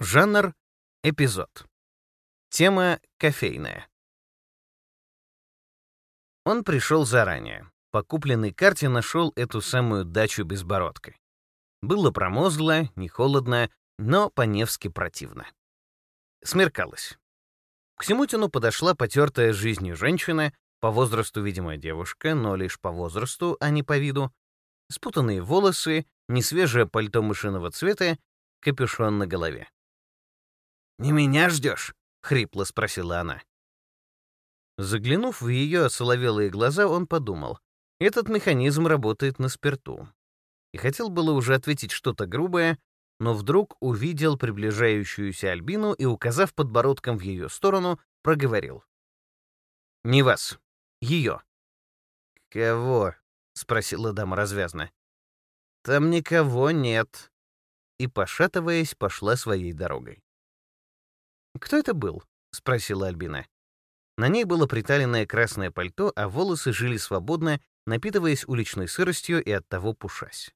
Жанр — эпизод. Тема — кофейная. Он пришел заранее. По купленной карте нашел эту самую дачу безбородкой. Было промозгло, не холодно, но по-невски противно. Смеркалось. К Симутину подошла потертая жизнью женщина, по возрасту, видимо, девушка, но лишь по возрасту, а не по виду, спутанные волосы, несвежее пальто мышиного цвета, капюшон на голове. «Не меня ждешь?» — хрипло спросила она. Заглянув в ее соловелые глаза, он подумал, этот механизм работает на спирту. И хотел было уже ответить что-то грубое, но вдруг увидел приближающуюся Альбину и, указав подбородком в ее сторону, проговорил. «Не вас. Ее». «Кого?» — спросила дама развязно. «Там никого нет». И, пошатываясь, пошла своей дорогой. «Кто это был?» — спросила Альбина. На ней было приталенное красное пальто, а волосы жили свободно, напитываясь уличной сыростью и оттого пушась.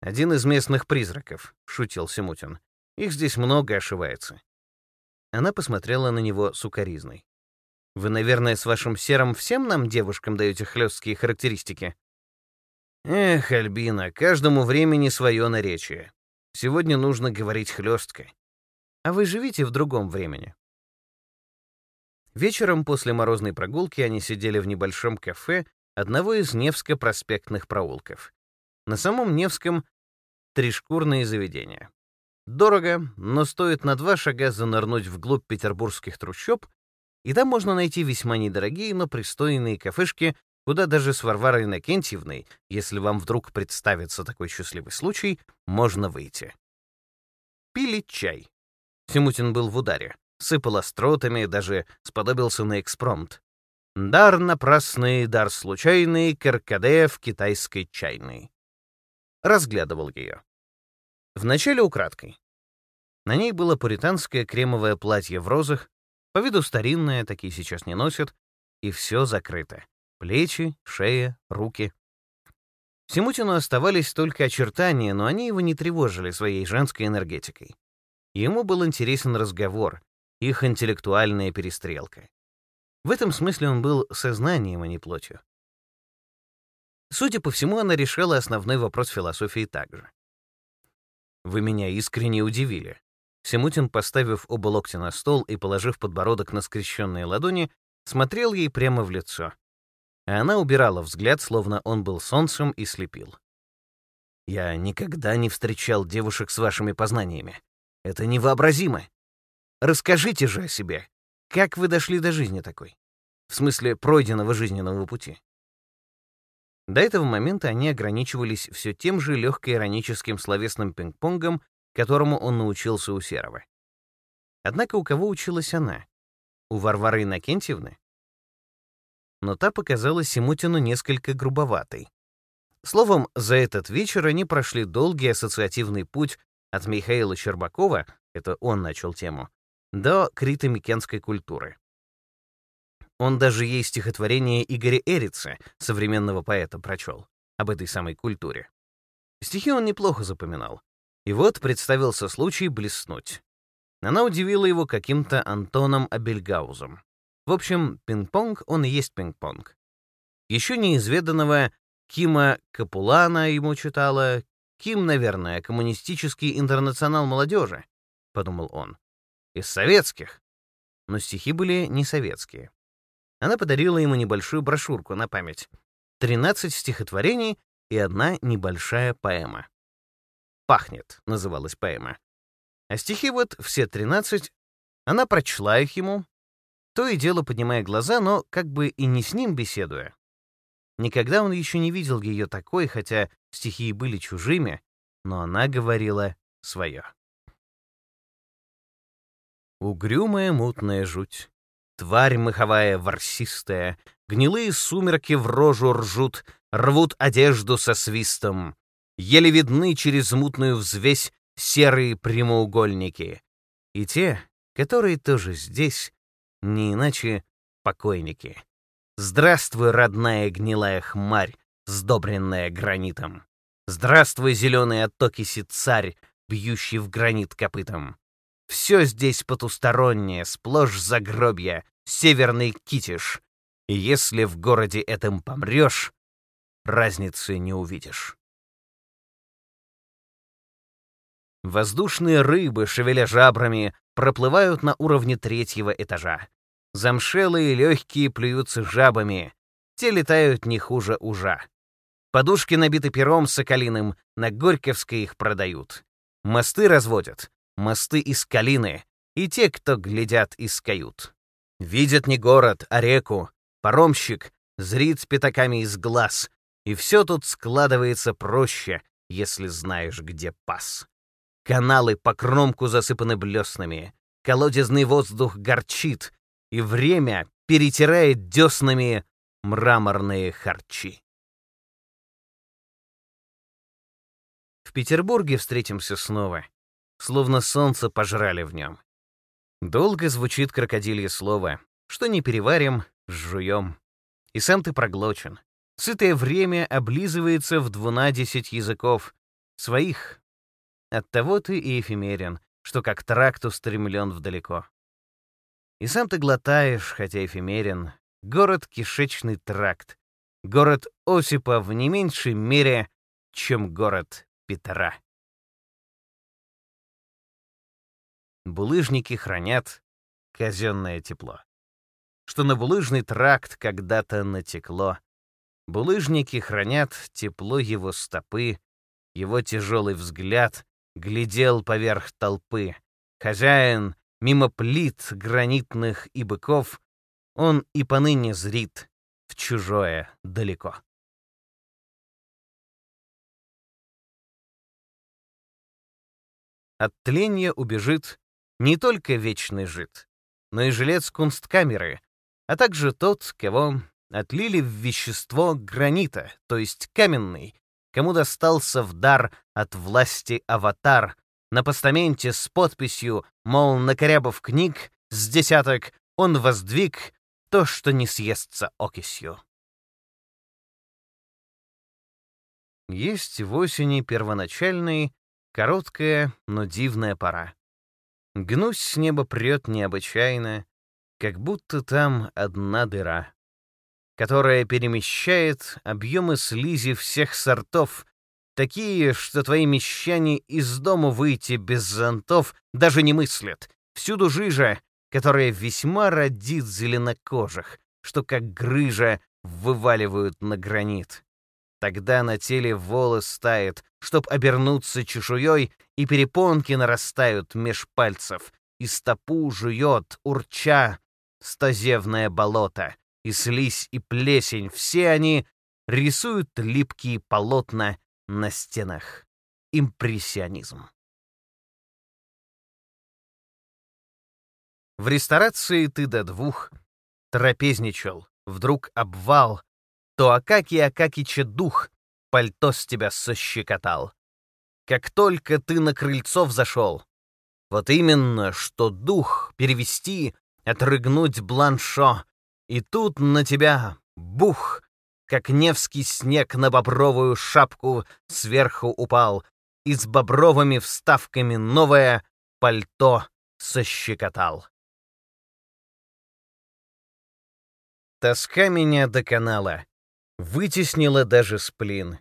«Один из местных призраков», — шутил Симутин. «Их здесь много ошивается». Она посмотрела на него сукоризной. «Вы, наверное, с вашим серым всем нам, девушкам, даете хлесткие характеристики?» «Эх, Альбина, каждому времени свое наречие. Сегодня нужно говорить хлестко. А вы живите в другом времени?» Вечером после морозной прогулки они сидели в небольшом кафе одного из Невско-проспектных проулков. На самом Невском тришкурные заведения. Дорого, но стоит на два шага занырнуть вглубь петербургских трущоб, и там можно найти весьма недорогие, но пристойные кафешки, куда даже с Варварой Иннокентьевной, если вам вдруг представится такой счастливый случай, можно выйти. Пили чай. Симутин был в ударе, сыпал остротами, даже сподобился на экспромт. Дар напрасный, дар случайный, каркаде в китайской чайной разглядывал ее. Вначале украдкой. На ней было пуританское кремовое платье в розах, по виду старинное, такие сейчас не носят, и все закрыто. Плечи, шея, руки. Симутину оставались только очертания, но они его не тревожили своей женской энергетикой. Ему был интересен разговор, их интеллектуальная перестрелка. В этом смысле он был сознанием, а не плотью. Судя по всему, она решила основной вопрос философии также. «Вы меня искренне удивили». Семутин, поставив оба локтя на стол и положив подбородок на скрещенные ладони, смотрел ей прямо в лицо. А она убирала взгляд, словно он был солнцем и слепил. «Я никогда не встречал девушек с вашими познаниями. Это невообразимо. Расскажите же о себе. Как вы дошли до жизни такой? В смысле, пройденного жизненного пути?» До этого момента они ограничивались все тем же легко-ироническим словесным пинг-понгом, которому он научился у Серова. Однако у кого училась она? У Варвары Иннокентьевны? Но та показалась Симутину несколько грубоватой. Словом, за этот вечер они прошли долгий ассоциативный путь от Михаила Щербакова, это он начал тему, до крито-микенской культуры. Он даже ей стихотворение Игоря Эрица, современного поэта, прочел об этой самой культуре. Стихи он неплохо запоминал. И вот представился случай блеснуть. Она удивила его каким-то Антоном Абельгаузом. В общем, пинг-понг, он и есть пинг-понг. Еще неизведанного Кима Капулана ему читала. Ким, наверное, коммунистический интернационал молодежи, подумал он. Из советских. Но стихи были не советские. Она подарила ему небольшую брошюрку на память. 13 стихотворений и одна небольшая поэма. «Пахнет» называлась поэма. А стихи вот все 13, она прочла их ему, то и дело поднимая глаза, но как бы и не с ним беседуя. Никогда он еще не видел ее такой, хотя стихи и были чужими, но она говорила свое. Угрюмая мутная жуть. Тварь маховая ворсистая, гнилые сумерки в рожу ржут, рвут одежду со свистом. Еле видны через мутную взвесь серые прямоугольники. И те, которые тоже здесь, не иначе покойники. Здравствуй, родная гнилая хмарь, сдобренная гранитом. Здравствуй, зеленый от царь, бьющий в гранит копытом. Все здесь потустороннее, сплошь загробья, северный китиш. И если в городе этом помрешь, разницы не увидишь. Воздушные рыбы, шевеля жабрами, проплывают на уровне третьего этажа. Замшелые легкие плюются жабами, те летают не хуже ужа. Подушки набиты пером соколиным, на Горьковской их продают. Мосты разводят, мосты из калины, и те, кто глядят из кают. Видят не город, а реку, паромщик зрит с пятаками из глаз, и все тут складывается проще, если знаешь, где пас. Каналы по кромку засыпаны блеснами, колодезный воздух горчит, и время перетирает деснами мраморные харчи. В Петербурге встретимся снова, словно солнце пожрали в нем. Долго звучит крокодилье слово, что не переварим, жуем. И сам ты проглочен. Сытое время облизывается в двунадесять языков. Своих. Оттого ты и эфемерен, что как тракт устремлен вдалеко. И сам ты глотаешь, хотя эфемерен, город кишечный тракт, город Осипа в не меньшей мере, чем город Петра. Булыжники хранят казенное тепло. Что на булыжный тракт когда-то натекло. Булыжники хранят тепло его стопы, его тяжелый взгляд глядел поверх толпы. Хозяин, мимо плит гранитных и быков, он и поныне зрит в чужое далеко. От тления убежит не только вечный жид, но и жилец кунсткамеры, а также тот, кого отлили в вещество гранита, то есть каменный, кому достался в дар от власти аватар, на постаменте с подписью, мол, накорябав книг, с десяток он воздвиг то, что не съестся окисью. Есть в осени первоначальной, короткая, но дивная пора. Гнусь с неба прет необычайно, как будто там одна дыра, которая перемещает объемы слизи всех сортов, такие, что твои мещане из дому выйти без зонтов даже не мыслят. Всюду жижа, которая весьма родит зеленокожих, что как грыжа вываливают на гранит. Тогда на теле волос тает, чтоб обернуться чешуей, и перепонки нарастают меж пальцев, и стопу жует, урча, стозевное болото, и слизь, и плесень, все они рисуют липкие полотна на стенах. Импрессионизм. В ресторации ты до двух трапезничал, вдруг обвал, то Акаки Акакича дух пальто с тебя сощекотал. Как только ты на крыльцо взошел, вот именно, что дух перевести, отрыгнуть бланшо, и тут на тебя бух, как невский снег на бобровую шапку сверху упал, и с бобровыми вставками новое пальто сощекотал. Тоска меня до канала вытеснила даже сплин.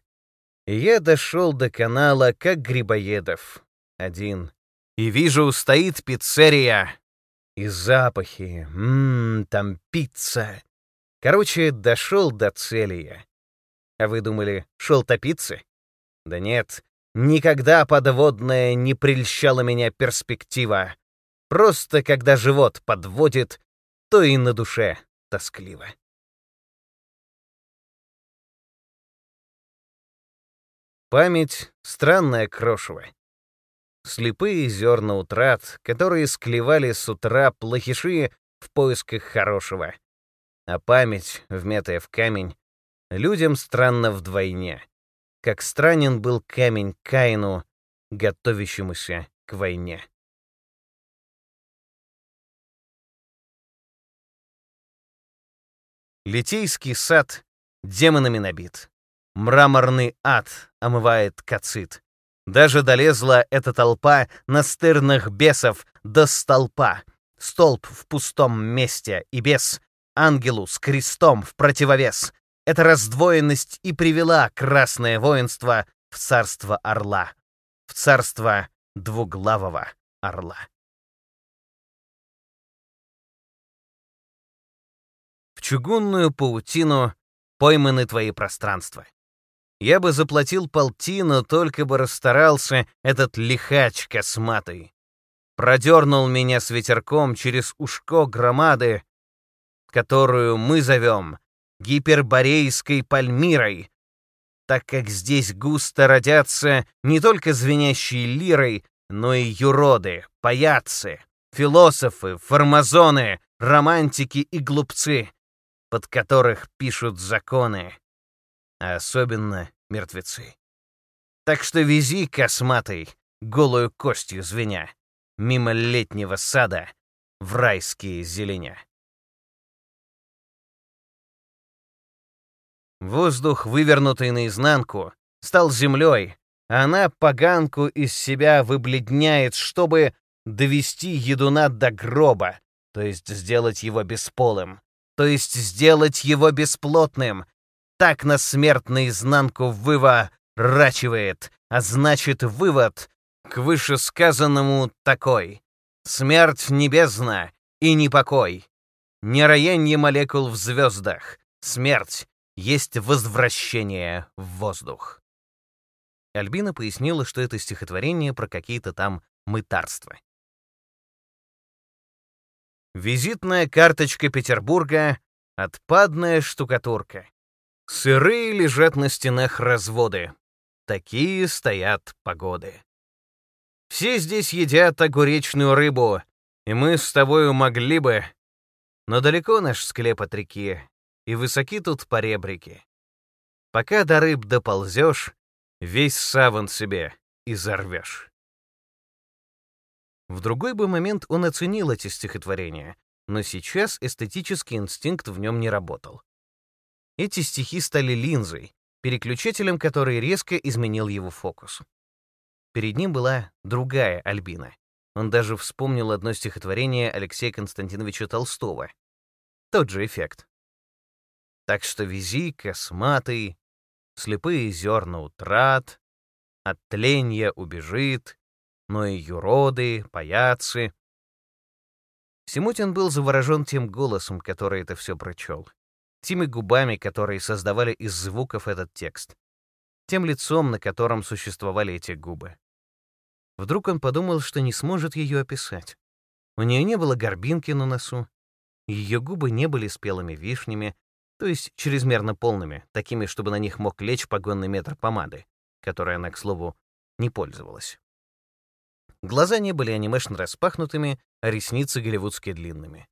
И я дошел до канала, как Грибоедов, один. И вижу, стоит пиццерия. И запахи, ммм, там пицца. Короче, дошел до цели я. А вы думали, шел топиться? Да нет, никогда подводная не прельщала меня перспектива. Просто когда живот подводит, то и на душе тоскливо. Память — странная крошево. Слепые зерна утрат, которые склевали с утра плохиши в поисках хорошего. А память, вметая в камень, людям странно вдвойне. Как странен был камень Каину, готовящемуся к войне. Литейский сад демонами набит. Мраморный ад омывает кацит. Даже долезла эта толпа настырных бесов до столпа, столб в пустом месте и без, ангелу с крестом в противовес. Эта раздвоенность и привела красное воинство в царство орла, в царство двуглавого орла. В чугунную паутину пойманы твои пространства. Я бы заплатил полтину, только бы расстарался этот лихач косматый. Продернул меня с ветерком через ушко громады, которую мы зовем гиперборейской Пальмирой, так как здесь густо родятся не только звенящие лирой, но и юроды, паяцы, философы, формазоны, романтики и глупцы, под которых пишут законы, а особенно мертвецы. Так что вези, косматый, голую костью звеня, мимо летнего сада в райские зеленя. Воздух, вывернутый наизнанку, стал землей, а она поганку из себя выбледняет, чтобы довести едуна до гроба, то есть сделать его бесполым, то есть сделать его бесплотным. Так на смерть наизнанку выворачивает, а значит вывод к вышесказанному такой. Смерть небесна и не покой. Не роенье молекул в звездах. Смерть есть возвращение в воздух. Альбина пояснила, что это стихотворение про какие-то там мытарства. Визитная карточка Петербурга, отпадная штукатурка. Сырые лежат на стенах разводы. Такие стоят погоды. Все здесь едят огуречную рыбу, и мы с тобою могли бы... Но далеко наш склеп от реки, и высоки тут поребрики. Пока до рыб доползешь, весь саван себе изорвешь. В другой бы момент он оценил эти стихотворения, но сейчас эстетический инстинкт в нем не работал. Эти стихи стали линзой, переключателем, который резко изменил его фокус. Перед ним была другая Альбина. Он даже вспомнил одно стихотворение Алексея Константиновича Толстого. Тот же эффект. Так что вези косматый, слепые зерна утрат, от тленья убежит, но и юроды, паяцы. Симутин был заворожен тем голосом, который это все прочел, теми губами, которые создавали из звуков этот текст, тем лицом, на котором существовали эти губы. Вдруг он подумал, что не сможет ее описать. У нее не было горбинки на носу, ее губы не были спелыми вишнями, то есть чрезмерно полными, такими, чтобы на них мог лечь погонный метр помады, которой она, к слову, не пользовалась. Глаза не были анимешно распахнутыми, а ресницы голливудские длинными.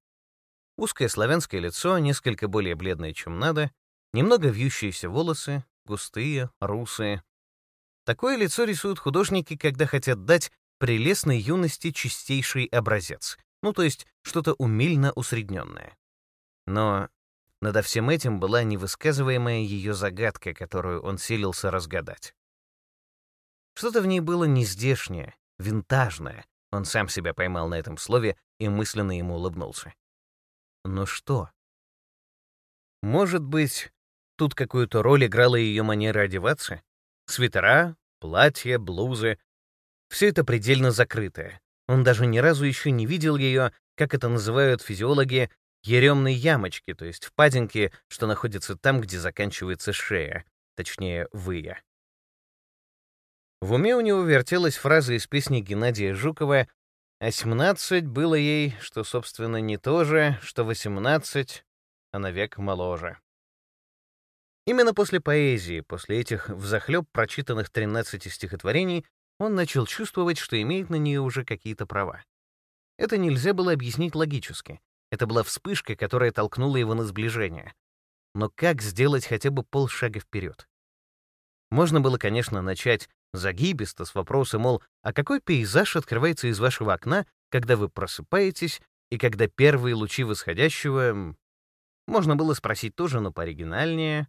Узкое славянское лицо, несколько более бледное, чем надо, немного вьющиеся волосы, густые, русые. Такое лицо рисуют художники, когда хотят дать прелестной юности чистейший образец, ну то есть что-то умильно усредненное. Но надо всем этим была невысказываемая ее загадка, которую он силился разгадать. Что-то в ней было нездешнее, винтажное. Он сам себя поймал на этом слове и мысленно ему улыбнулся. Но что? Может быть, тут какую-то роль играла ее манера одеваться? Свитера, платья, блузы. Все это предельно закрытое. Он даже ни разу еще не видел ее, как это называют физиологи, еремной ямочки, то есть впадинки, что находятся там, где заканчивается шея, точнее, выя. В уме у него вертелась фраза из песни Геннадия Жукова «А было ей, что, собственно, не то же, что восемнадцать, а на век моложе». Именно после поэзии, после этих взахлеб прочитанных 13 стихотворений, он начал чувствовать, что имеет на нее уже какие-то права. Это нельзя было объяснить логически. Это была вспышка, которая толкнула его на сближение. Но как сделать хотя бы полшага вперед? Можно было, конечно, начать загибисто с вопроса, мол, а какой пейзаж открывается из вашего окна, когда вы просыпаетесь, и когда первые лучи восходящего... Можно было спросить тоже, но пооригинальнее.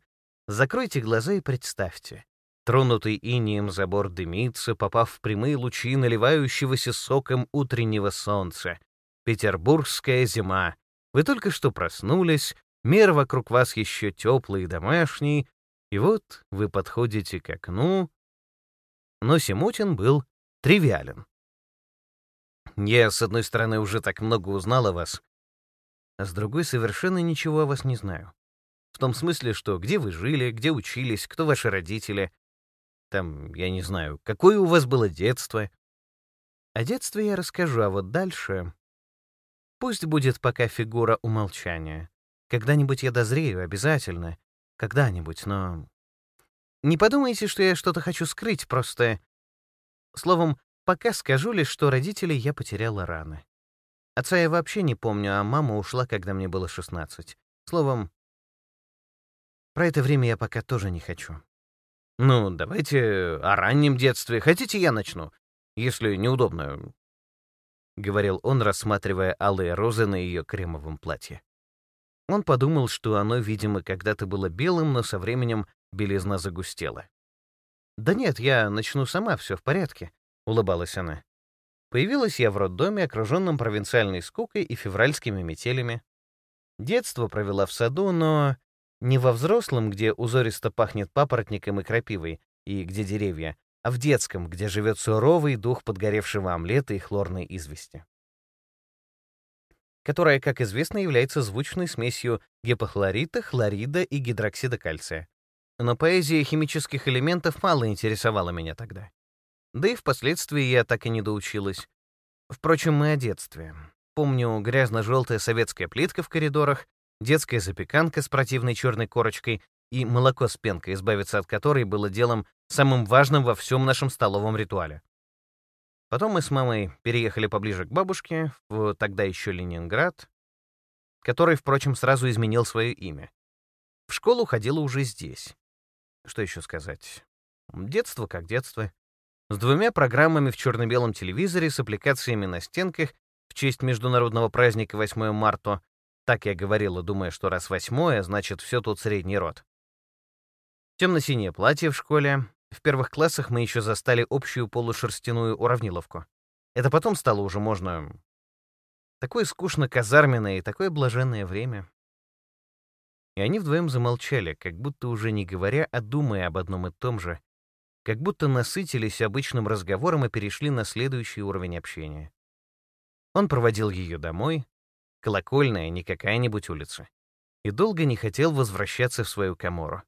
Закройте глаза и представьте. Тронутый инием забор дымится, попав в прямые лучи наливающегося соком утреннего солнца. Петербургская зима. Вы только что проснулись, мир вокруг вас еще теплый и домашний, и вот вы подходите к окну. Но Симутин был тривиален. Я, с одной стороны, уже так много узнал о вас, а с другой совершенно ничего о вас не знаю. В том смысле, что где вы жили, где учились, кто ваши родители. Там, я не знаю, какое у вас было детство. О детстве я расскажу, а вот дальше... Пусть будет пока фигура умолчания. Когда-нибудь я дозрею, обязательно. Когда-нибудь, но... Не подумайте, что я что-то хочу скрыть, просто... Словом, пока скажу лишь, что родителей я потеряла рано. Отца я вообще не помню, а мама ушла, когда мне было 16. Словом, про это время я пока тоже не хочу. Ну, давайте о раннем детстве. Хотите, я начну? Если неудобно, — говорил он, рассматривая алые розы на ее кремовом платье. Он подумал, что оно, видимо, когда-то было белым, но со временем белизна загустела. «Да нет, я начну сама, все в порядке», — улыбалась она. Появилась я в роддоме, окруженном провинциальной скукой и февральскими метелями. Детство провела в саду, но не во взрослом, где узористо пахнет папоротником и крапивой, и где деревья, а в детском, где живет суровый дух подгоревшего омлета и хлорной извести. Которая, как известно, является звучной смесью гипохлорита, хлорида и гидроксида кальция. Но поэзия химических элементов мало интересовала меня тогда. Да и впоследствии я так и не доучилась. Впрочем, мы о детстве. Помню грязно-желтая советская плитка в коридорах, детская запеканка с противной черной корочкой и молоко с пенкой, избавиться от которой было делом самым важным во всем нашем столовом ритуале. Потом мы с мамой переехали поближе к бабушке, в тогда еще Ленинград, который, впрочем, сразу изменил свое имя. В школу ходила уже здесь. Что еще сказать? Детство как детство. С двумя программами в черно-белом телевизоре с аппликациями на стенках в честь международного праздника 8 марта. Так я говорила, думая, что раз восьмое, значит, все тут средний род. Темно-синее платье в школе. В первых классах мы еще застали общую полушерстяную уравниловку. Это потом стало уже можно... Такое скучно казарменное и такое блаженное время. И они вдвоем замолчали, как будто уже не говоря, а думая об одном и том же, как будто насытились обычным разговором и перешли на следующий уровень общения. Он проводил ее домой, колокольная, не какая-нибудь улица, и долго не хотел возвращаться в свою комору.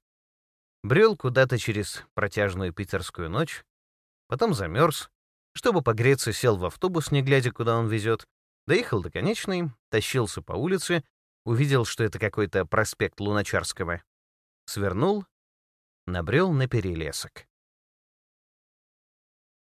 Брел куда-то через протяжную питерскую ночь, потом замерз, чтобы погреться, сел в автобус, не глядя, куда он везет, доехал до конечной, тащился по улице, увидел, что это какой-то проспект Луначарского, свернул, набрел на перелесок.